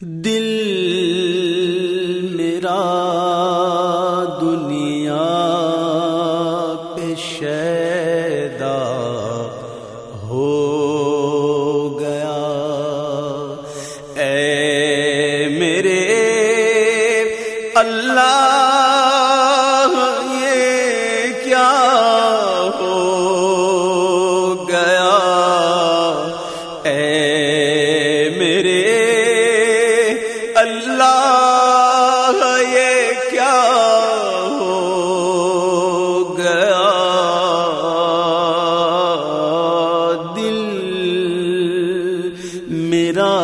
دل میرا میرا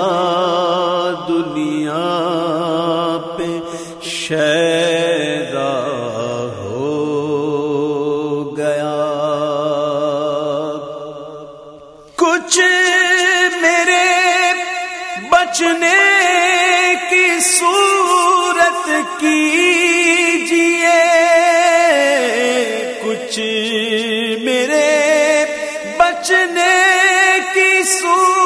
دنیا پہ شیر ہو گیا۔ کچھ میرے بچنے کی صورت کیجیے کچھ میرے بچنے کی صورت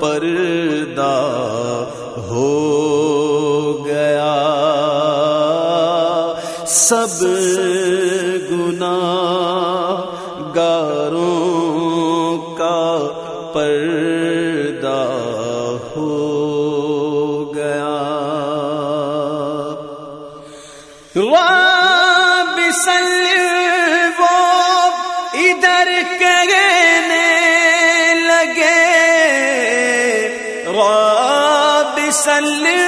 پردہ ہو گیا۔ سب گنا گاروں کا پر وسلم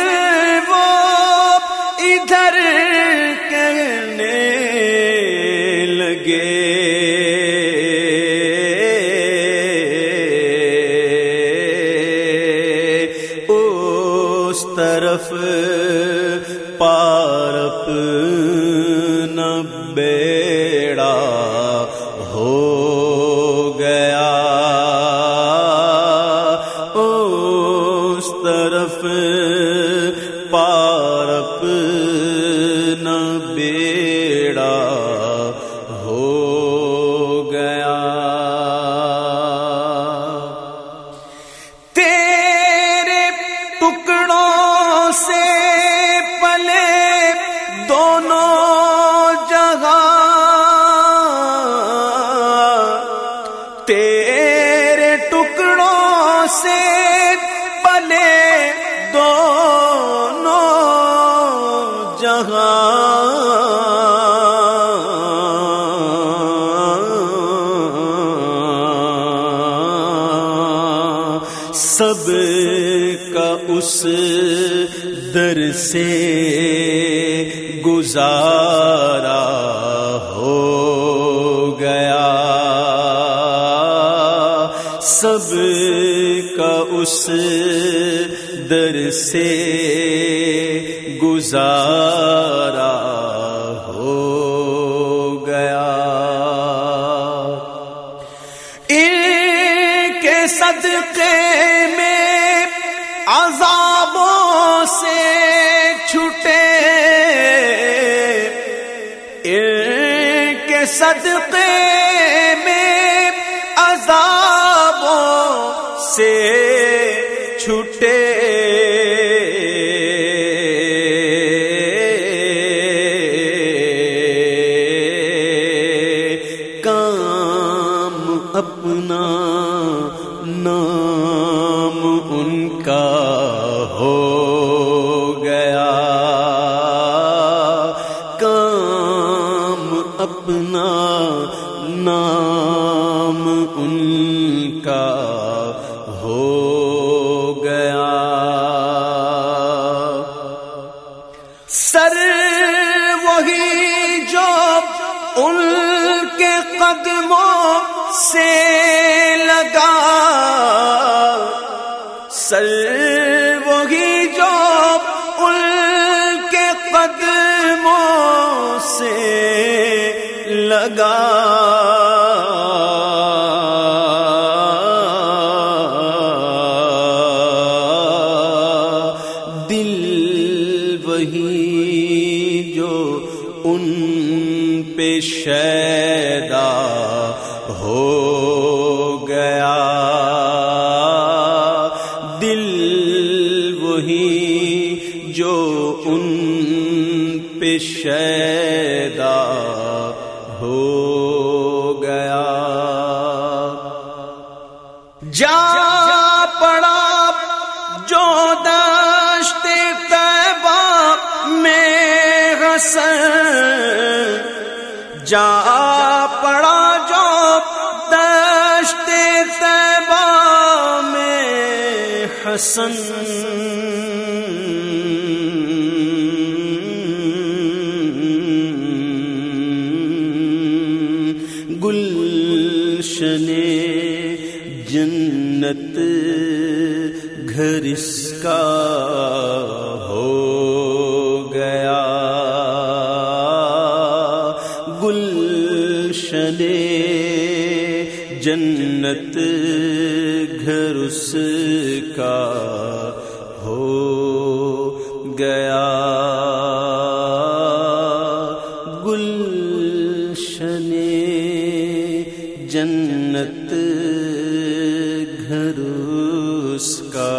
سب کا اس در سے گزارا ہو گیا۔ سب کا اس در سے گزارا صدقے سر وہی جو ان کے قدموں سے لگا۔ سر وہی جو ان کے قدموں سے لگا۔ دل وہی پہ شیدا ہو گیا۔ دل وہی جو ان پہ شیدا ہو گیا۔ جا پڑا جو دشت طیبہ میں حسن جا پڑا جو دشت طیبہ میں حسن۔ گلشن جنت گھر اس کا ہو۔ جنت گھر اس کا ہو گیا۔ گلشن جنت گھر اس کا